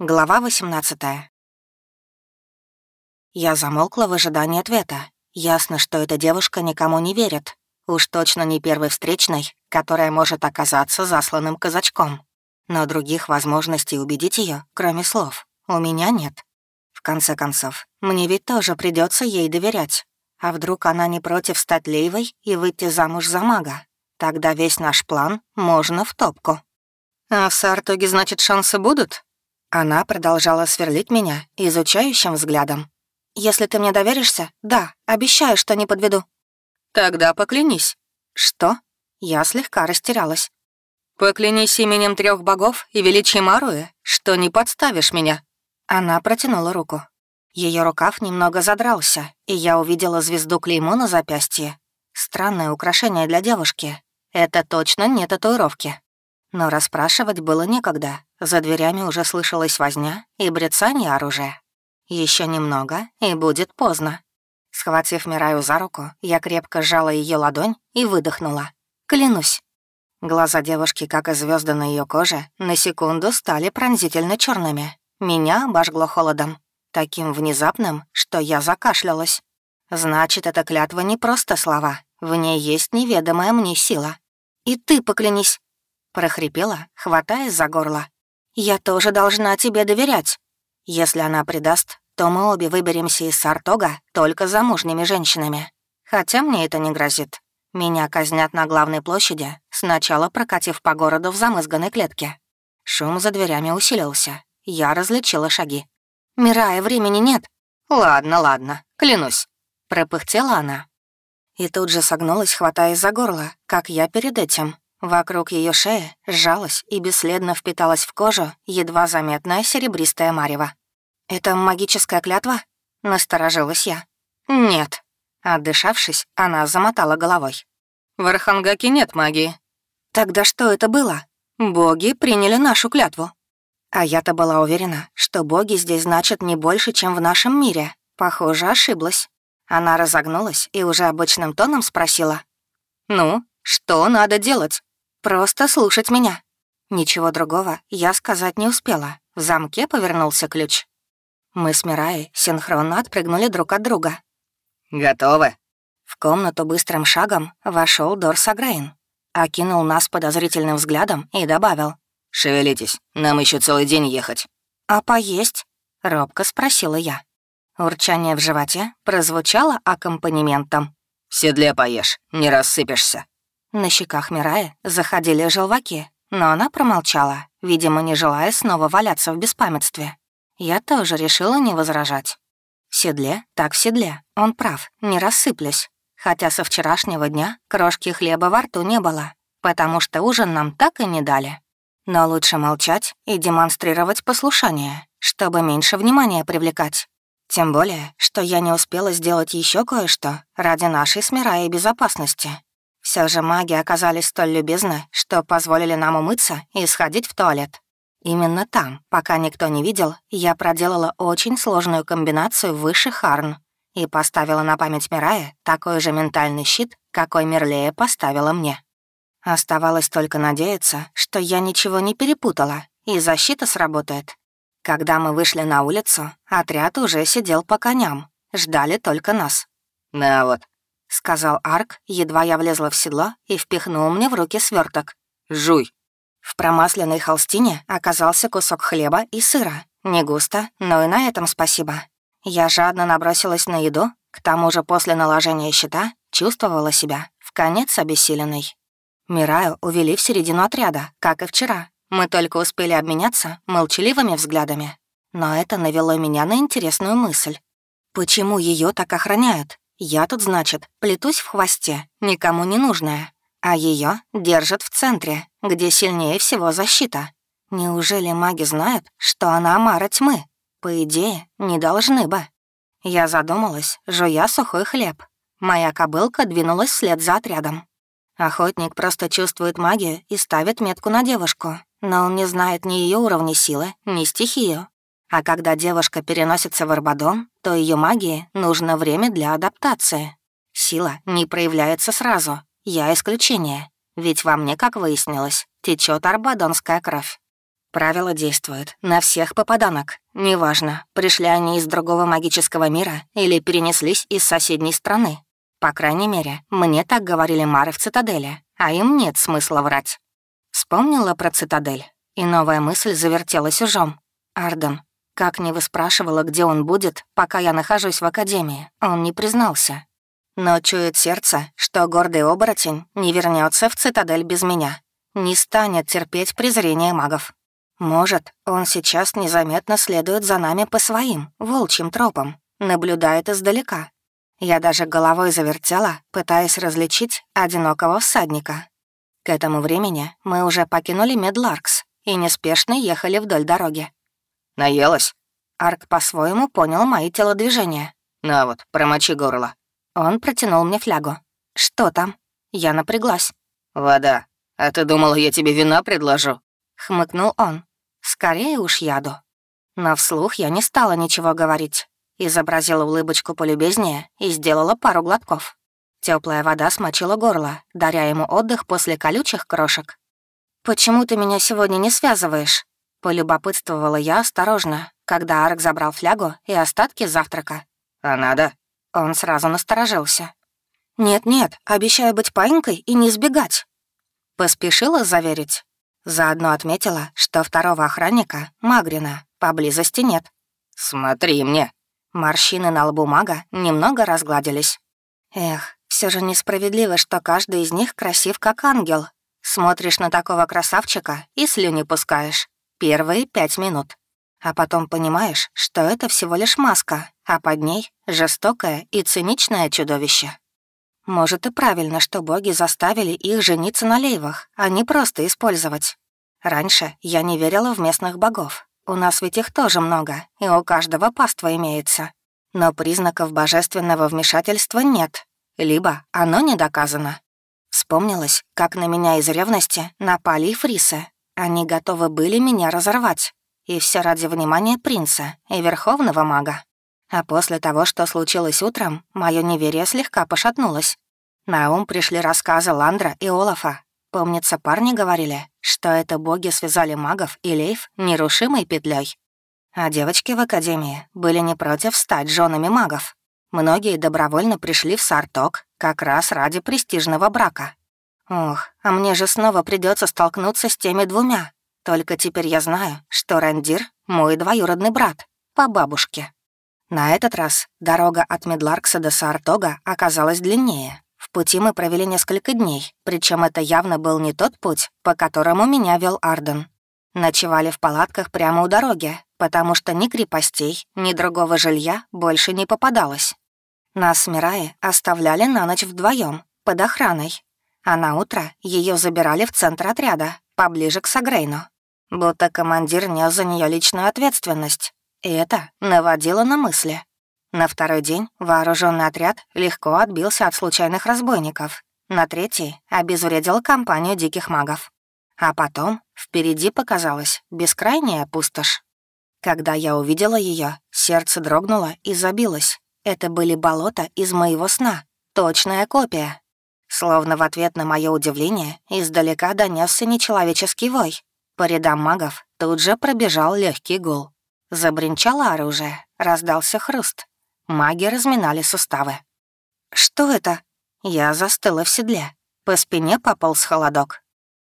Глава 18 Я замолкла в ожидании ответа. Ясно, что эта девушка никому не верит. Уж точно не первой встречной, которая может оказаться засланным казачком. Но других возможностей убедить ее, кроме слов, у меня нет. В конце концов, мне ведь тоже придется ей доверять. А вдруг она не против стать лейвой и выйти замуж за мага? Тогда весь наш план можно в топку. «А в Сартоге, значит, шансы будут?» Она продолжала сверлить меня изучающим взглядом. «Если ты мне доверишься, да, обещаю, что не подведу». «Тогда поклянись». «Что?» Я слегка растерялась. «Поклянись именем трех богов и величием Аруэ, что не подставишь меня». Она протянула руку. Ее рукав немного задрался, и я увидела звезду клеймо на запястье. Странное украшение для девушки. Это точно не татуировки. Но расспрашивать было некогда. За дверями уже слышалась возня и брецание оружия. Еще немного, и будет поздно. Схватив Мираю за руку, я крепко сжала ее ладонь и выдохнула. Клянусь. Глаза девушки, как и звезды на ее коже, на секунду стали пронзительно черными. Меня обожгло холодом, таким внезапным, что я закашлялась. Значит, эта клятва не просто слова, в ней есть неведомая мне сила. И ты поклянись, прохрипела, хватаясь за горло. «Я тоже должна тебе доверять. Если она предаст, то мы обе выберемся из Сартога только замужними женщинами. Хотя мне это не грозит. Меня казнят на главной площади, сначала прокатив по городу в замызганной клетке. Шум за дверями усилился. Я различила шаги. «Мирая, времени нет». «Ладно, ладно, клянусь», — пропыхтела она. И тут же согнулась, хватаясь за горло, как я перед этим, Вокруг ее шеи сжалась и бесследно впиталась в кожу едва заметная серебристая марево. «Это магическая клятва?» — насторожилась я. «Нет». Отдышавшись, она замотала головой. «В Архангаке нет магии». «Тогда что это было?» «Боги приняли нашу клятву». А я-то была уверена, что боги здесь значат не больше, чем в нашем мире. Похоже, ошиблась. Она разогнулась и уже обычным тоном спросила. «Ну, что надо делать?» Просто слушать меня. Ничего другого я сказать не успела. В замке повернулся ключ. Мы с Мираей синхронно отпрыгнули друг от друга. «Готовы?» В комнату быстрым шагом вошел Дорс Агрейн, окинул нас подозрительным взглядом и добавил. «Шевелитесь, нам еще целый день ехать». «А поесть?» — робко спросила я. Урчание в животе прозвучало аккомпанементом. «В седле поешь, не рассыпешься». На щеках Мирая заходили желваки, но она промолчала, видимо, не желая снова валяться в беспамятстве. Я тоже решила не возражать. В седле, так в седле, он прав, не рассыплюсь. Хотя со вчерашнего дня крошки хлеба во рту не было, потому что ужин нам так и не дали. Но лучше молчать и демонстрировать послушание, чтобы меньше внимания привлекать. Тем более, что я не успела сделать еще кое-что ради нашей с Мирай безопасности. Все же маги оказались столь любезны, что позволили нам умыться и сходить в туалет. Именно там, пока никто не видел, я проделала очень сложную комбинацию высших харн и поставила на память Мирая такой же ментальный щит, какой Мерлея поставила мне. Оставалось только надеяться, что я ничего не перепутала, и защита сработает. Когда мы вышли на улицу, отряд уже сидел по коням, ждали только нас. «На вот, — сказал Арк, едва я влезла в седло и впихнул мне в руки сверток. «Жуй». В промасленной холстине оказался кусок хлеба и сыра. Не густо, но и на этом спасибо. Я жадно набросилась на еду, к тому же после наложения щита чувствовала себя в конец обессиленной. Мираю увели в середину отряда, как и вчера. Мы только успели обменяться молчаливыми взглядами. Но это навело меня на интересную мысль. Почему ее так охраняют? Я тут, значит, плетусь в хвосте, никому не нужная, а ее держат в центре, где сильнее всего защита. Неужели маги знают, что она Амара тьмы? По идее, не должны бы. Я задумалась, жуя сухой хлеб. Моя кобылка двинулась вслед за отрядом. Охотник просто чувствует магию и ставит метку на девушку, но он не знает ни ее уровня силы, ни стихию. А когда девушка переносится в Арбадон, то ее магии нужно время для адаптации. Сила не проявляется сразу. Я исключение. Ведь во мне, как выяснилось, течет арбадонская кровь. Правило действует на всех попаданок. Неважно, пришли они из другого магического мира или перенеслись из соседней страны. По крайней мере, мне так говорили Мары в цитадели, а им нет смысла врать. Вспомнила про цитадель, и новая мысль завертелась ужом. Арден. Как не выспрашивала, где он будет, пока я нахожусь в академии, он не признался. Но чует сердце, что гордый оборотень не вернется в цитадель без меня, не станет терпеть презрение магов. Может, он сейчас незаметно следует за нами по своим, волчьим тропам, наблюдает издалека. Я даже головой завертела, пытаясь различить одинокого всадника. К этому времени мы уже покинули Медларкс и неспешно ехали вдоль дороги. «Наелась?» Арк по-своему понял мои телодвижения. «На вот, промочи горло». Он протянул мне флягу. «Что там?» Я напряглась. «Вода. А ты думала, я тебе вина предложу?» Хмыкнул он. Скорее уж яду. Но вслух я не стала ничего говорить. Изобразила улыбочку полюбезнее и сделала пару глотков. Теплая вода смочила горло, даря ему отдых после колючих крошек. «Почему ты меня сегодня не связываешь?» Полюбопытствовала я осторожно, когда Арк забрал флягу и остатки завтрака. «А надо?» Он сразу насторожился. «Нет-нет, обещаю быть паинькой и не сбегать». Поспешила заверить. Заодно отметила, что второго охранника, Магрина, поблизости нет. «Смотри мне!» Морщины на лбу мага немного разгладились. Эх, все же несправедливо, что каждый из них красив как ангел. Смотришь на такого красавчика и слюни пускаешь. Первые пять минут. А потом понимаешь, что это всего лишь маска, а под ней — жестокое и циничное чудовище. Может, и правильно, что боги заставили их жениться на лейвах, а не просто использовать. Раньше я не верила в местных богов. У нас ведь их тоже много, и у каждого паства имеется. Но признаков божественного вмешательства нет, либо оно не доказано. Вспомнилось, как на меня из ревности напали и фрисы. Они готовы были меня разорвать. И все ради внимания принца и верховного мага. А после того, что случилось утром, мое неверие слегка пошатнулось. На ум пришли рассказы Ландра и Олафа. Помнится, парни говорили, что это боги связали магов и лейф нерушимой петлей. А девочки в академии были не против стать женами магов. Многие добровольно пришли в Сарток как раз ради престижного брака. Ох, а мне же снова придется столкнуться с теми двумя. Только теперь я знаю, что Рандир — мой двоюродный брат, по бабушке. На этот раз дорога от Медларкса до Сартога оказалась длиннее. В пути мы провели несколько дней, причем это явно был не тот путь, по которому меня вел Арден. Ночевали в палатках прямо у дороги, потому что ни крепостей, ни другого жилья больше не попадалось. Нас с Мираи оставляли на ночь вдвоем под охраной, а на утро ее забирали в центр отряда, поближе к Сагрейну. Будто командир нес за нее личную ответственность, и это наводило на мысли. На второй день вооруженный отряд легко отбился от случайных разбойников. На третий обезвредил компанию диких магов. А потом впереди показалась бескрайняя пустошь. Когда я увидела ее, сердце дрогнуло и забилось. Это были болота из моего сна, точная копия. Словно в ответ на мое удивление издалека донесся нечеловеческий вой. По рядам магов тут же пробежал легкий гул. Забринчало оружие, раздался хруст. Маги разминали суставы. «Что это?» Я застыла в седле. По спине пополз холодок.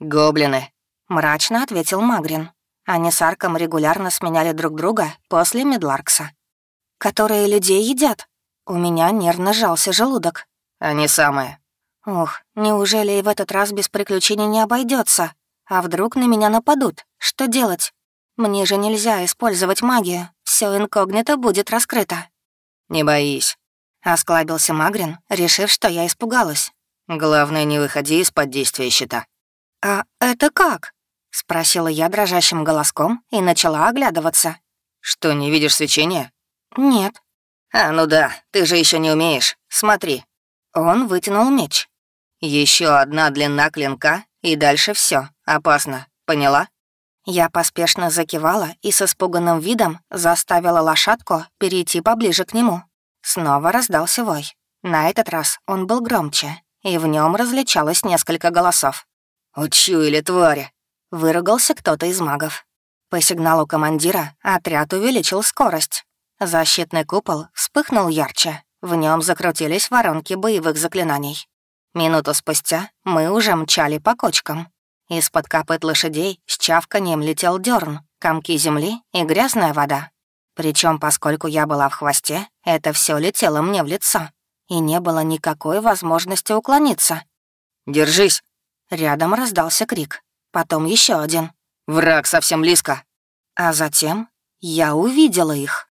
«Гоблины», — мрачно ответил Магрин. Они с Арком регулярно сменяли друг друга после Медларкса. «Которые людей едят?» У меня нервно жался желудок. «Они самые». «Ух, неужели и в этот раз без приключений не обойдется? А вдруг на меня нападут? Что делать? Мне же нельзя использовать магию. Все инкогнито будет раскрыто». «Не боись», — осклабился Магрин, решив, что я испугалась. «Главное, не выходи из-под действия щита». «А это как?» — спросила я дрожащим голоском и начала оглядываться. «Что, не видишь свечения?» «Нет». «А, ну да, ты же еще не умеешь. Смотри». Он вытянул меч. Еще одна длина клинка, и дальше все. Опасно. Поняла?» Я поспешно закивала и с испуганным видом заставила лошадку перейти поближе к нему. Снова раздался вой. На этот раз он был громче, и в нем различалось несколько голосов. «Учуяли твари!» — выругался кто-то из магов. По сигналу командира отряд увеличил скорость. Защитный купол вспыхнул ярче, в нем закрутились воронки боевых заклинаний. Минуту спустя мы уже мчали по кочкам. Из-под копыт лошадей с чавканием летел дерн, комки земли и грязная вода. Причем, поскольку я была в хвосте, это все летело мне в лицо, и не было никакой возможности уклониться. «Держись!» Рядом раздался крик, потом еще один. «Враг совсем близко!» А затем я увидела их.